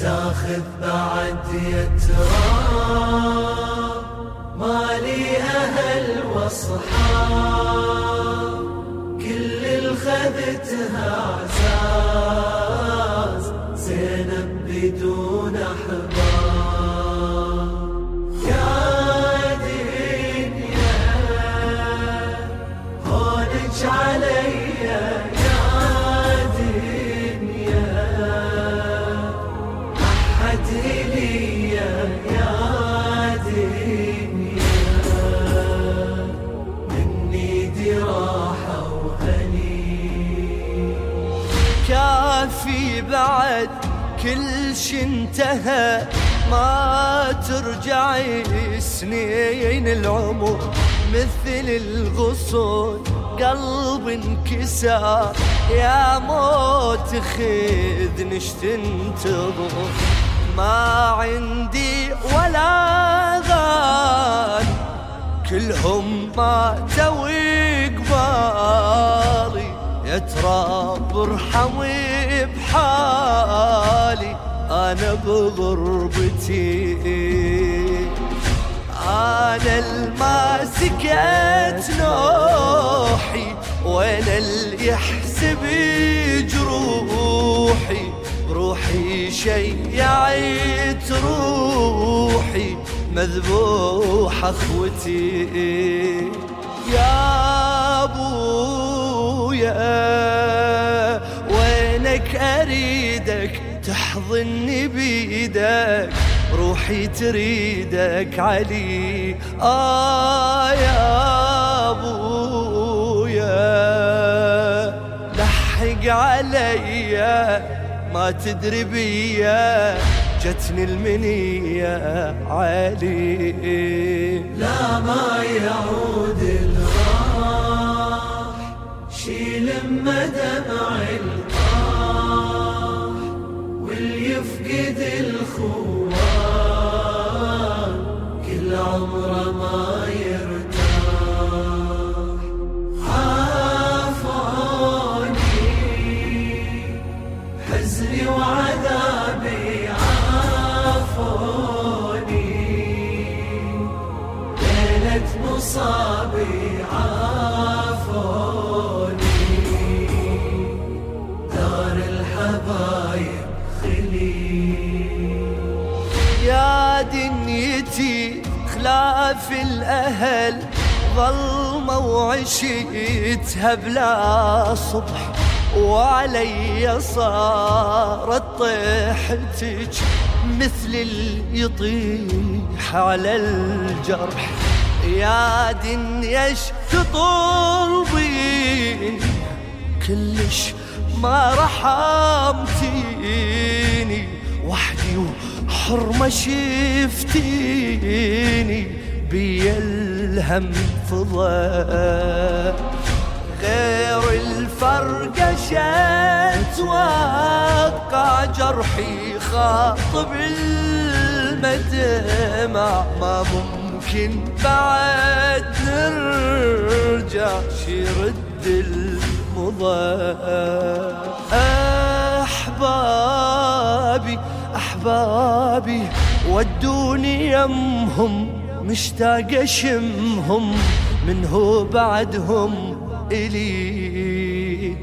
تاخذ بعد يتراب مالي أهل وصحاب كل الخذتها عزاز زينب بدون أحباب. يا كافي بعد كل شي انتهى ما ترجعي سنين العمر. مثل الغصون قلب انكسر يا موت خذنش تنتظر؟ ما عندي ولا غال كلهم ماتوا قبالي. يا تراب ارحمي بحالي أنا بغربتي أنا الماسكت نوحي وأنا اللي يحسب جروحي. روحي شيعت روحي مذبوح أخوتي. يا ابويا وينك أريدك تحضني بيدك روحي تريدك علي. آه يا ابويا لحق عليا ما تدري بيا جتني المنية علي لا ما يعود الراح شيل دمع القاح واللي يفقد الخوان مصابي عافوني. دار الحبايب خلي. يا دنيتي خلاف الأهل ظلمة وعشيتها بلا صبح. وعلي صارت طيحتك مثل اللي يطيح على الجرح. يا دنيا تطلبين كلش ما رحمتيني وحدي وحرمة شفتيني بي الهم فضى غير الفرقة شتوقع جرحي خاطب المدمع ما ممكن بعد نرجع شرد المضى. أحبابي أحبابي ودوني يمهم مشتاق أشمهم من هو بعدهم إلي؟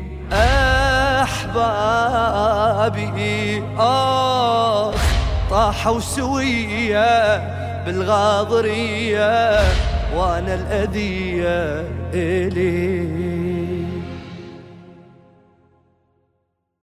أحبابي آخ طاحوا سوية بالغاضرية وأنا الأذية إلي